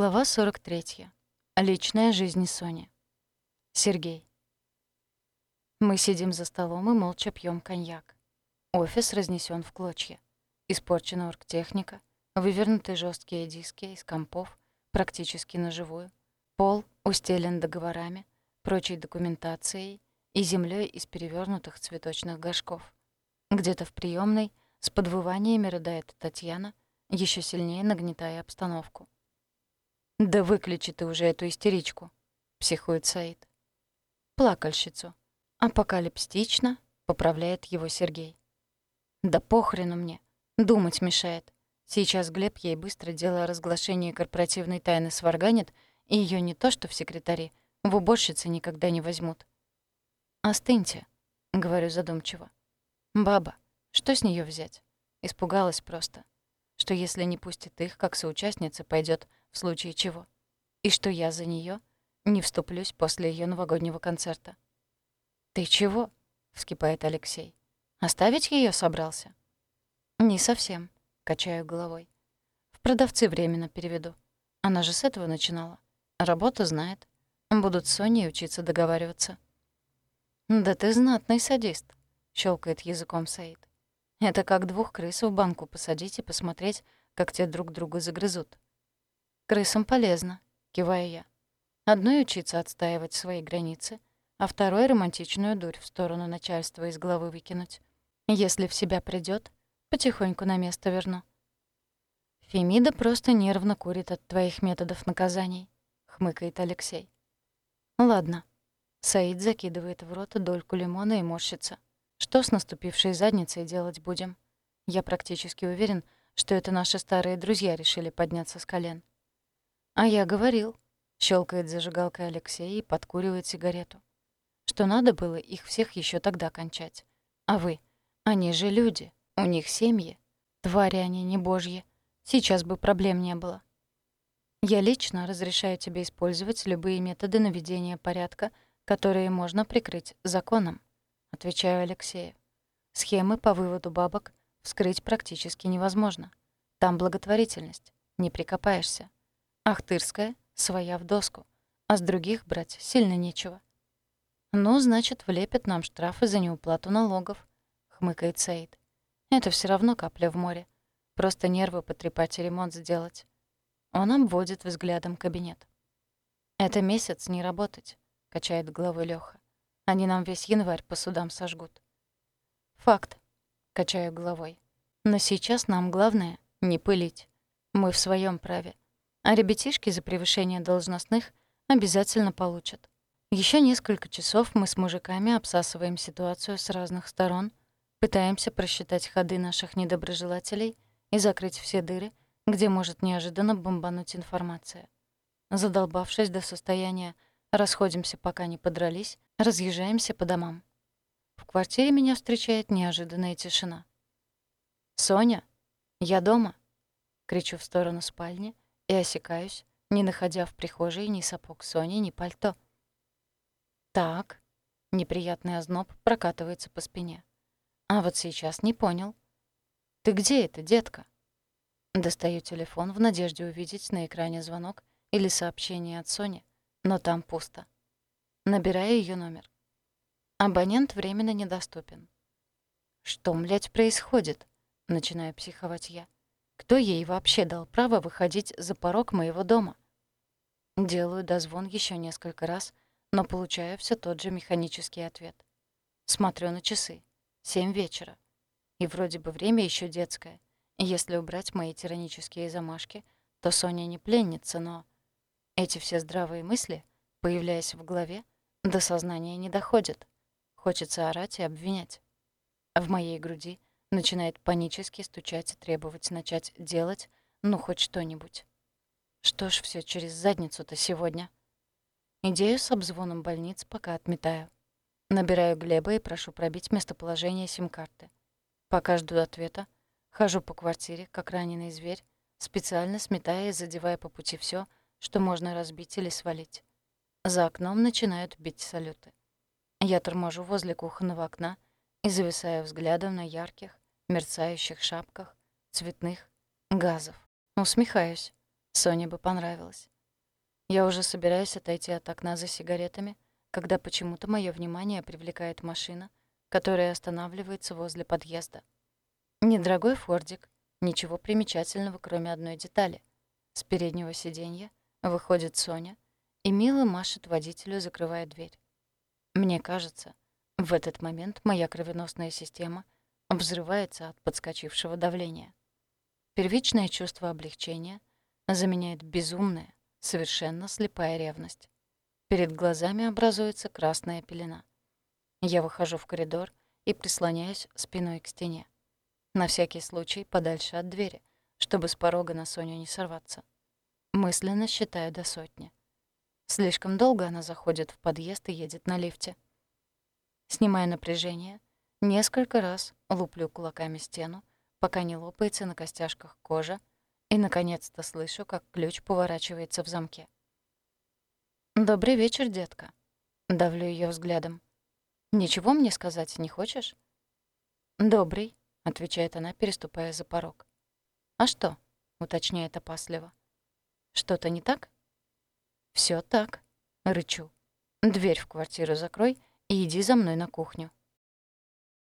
Глава 43. Личная жизнь Сони. Сергей. Мы сидим за столом и молча пьем коньяк. Офис разнесен в клочья. Испорчена оргтехника, вывернуты жесткие диски из компов, практически на живую. Пол устелен договорами, прочей документацией и землей из перевернутых цветочных горшков. Где-то в приемной с подвываниями рыдает Татьяна, еще сильнее нагнетая обстановку. «Да выключи ты уже эту истеричку», — психует Саид. «Плакальщицу. Апокалипстично», — поправляет его Сергей. «Да похрену мне. Думать мешает. Сейчас Глеб ей быстро дело о разглашении корпоративной тайны сварганит, и ее не то что в секретари, в уборщице никогда не возьмут». «Остыньте», — говорю задумчиво. «Баба, что с нее взять?» Испугалась просто. Что если не пустит их, как соучастница, пойдет в случае чего. И что я за нее не вступлюсь после ее новогоднего концерта. «Ты чего?» — вскипает Алексей. «Оставить ее собрался?» «Не совсем», — качаю головой. «В продавцы временно переведу. Она же с этого начинала. Работу знает. Будут с Соней учиться договариваться». «Да ты знатный садист», — щелкает языком Саид. «Это как двух крыс в банку посадить и посмотреть, как те друг друга загрызут. Крысам полезно, киваю я. Одной учиться отстаивать свои границы, а второй романтичную дурь в сторону начальства из головы выкинуть. Если в себя придёт, потихоньку на место верну. Фемида просто нервно курит от твоих методов наказаний, хмыкает Алексей. Ладно. Саид закидывает в рот дольку лимона и морщится. Что с наступившей задницей делать будем? Я практически уверен, что это наши старые друзья решили подняться с колен. «А я говорил», — щелкает зажигалкой Алексей и подкуривает сигарету, «что надо было их всех еще тогда кончать. А вы? Они же люди, у них семьи. Твари они не божьи. Сейчас бы проблем не было». «Я лично разрешаю тебе использовать любые методы наведения порядка, которые можно прикрыть законом», — отвечаю Алексею. «Схемы по выводу бабок вскрыть практически невозможно. Там благотворительность, не прикопаешься. Ахтырская своя в доску, а с других брать сильно нечего. «Ну, значит, влепят нам штрафы за неуплату налогов», — хмыкает Саид. «Это все равно капля в море. Просто нервы потрепать и ремонт сделать». Он обводит взглядом кабинет. «Это месяц не работать», — качает головой Лёха. «Они нам весь январь по судам сожгут». «Факт», — качаю головой. «Но сейчас нам главное — не пылить. Мы в своем праве а ребятишки за превышение должностных обязательно получат. Еще несколько часов мы с мужиками обсасываем ситуацию с разных сторон, пытаемся просчитать ходы наших недоброжелателей и закрыть все дыры, где может неожиданно бомбануть информация. Задолбавшись до состояния «расходимся, пока не подрались», разъезжаемся по домам. В квартире меня встречает неожиданная тишина. «Соня, я дома!» — кричу в сторону спальни — и осекаюсь, не находя в прихожей ни сапог Сони, ни пальто. «Так», — неприятный озноб прокатывается по спине. «А вот сейчас не понял. Ты где это, детка?» Достаю телефон в надежде увидеть на экране звонок или сообщение от Сони, но там пусто. Набираю ее номер. Абонент временно недоступен. «Что, млядь, происходит?» — начинаю психовать я. Кто ей вообще дал право выходить за порог моего дома? Делаю дозвон еще несколько раз, но получаю все тот же механический ответ. Смотрю на часы. Семь вечера. И вроде бы время еще детское. Если убрать мои тиранические замашки, то Соня не пленница, но... Эти все здравые мысли, появляясь в голове, до сознания не доходят. Хочется орать и обвинять. В моей груди начинает панически стучать и требовать начать делать, ну, хоть что-нибудь. Что ж все через задницу-то сегодня? Идею с обзвоном больниц пока отметаю. Набираю Глеба и прошу пробить местоположение сим-карты. Пока жду ответа, хожу по квартире, как раненый зверь, специально сметая и задевая по пути все, что можно разбить или свалить. За окном начинают бить салюты. Я торможу возле кухонного окна и зависаю взглядом на ярких, мерцающих шапках, цветных газов. Усмехаюсь. Соне бы понравилось. Я уже собираюсь отойти от окна за сигаретами, когда почему-то мое внимание привлекает машина, которая останавливается возле подъезда. Недорогой фордик, ничего примечательного, кроме одной детали. С переднего сиденья выходит Соня и мило машет водителю, закрывая дверь. Мне кажется, в этот момент моя кровеносная система взрывается от подскочившего давления. Первичное чувство облегчения заменяет безумное, совершенно слепая ревность. Перед глазами образуется красная пелена. Я выхожу в коридор и прислоняюсь спиной к стене. На всякий случай подальше от двери, чтобы с порога на Соню не сорваться. Мысленно считаю до сотни. Слишком долго она заходит в подъезд и едет на лифте. Снимая напряжение, несколько раз луплю кулаками стену, пока не лопается на костяшках кожа, и, наконец-то, слышу, как ключ поворачивается в замке. «Добрый вечер, детка». Давлю ее взглядом. «Ничего мне сказать не хочешь?» «Добрый», — отвечает она, переступая за порог. «А что?» — уточняет опасливо. «Что-то не так?» Все так», — рычу. «Дверь в квартиру закрой и иди за мной на кухню».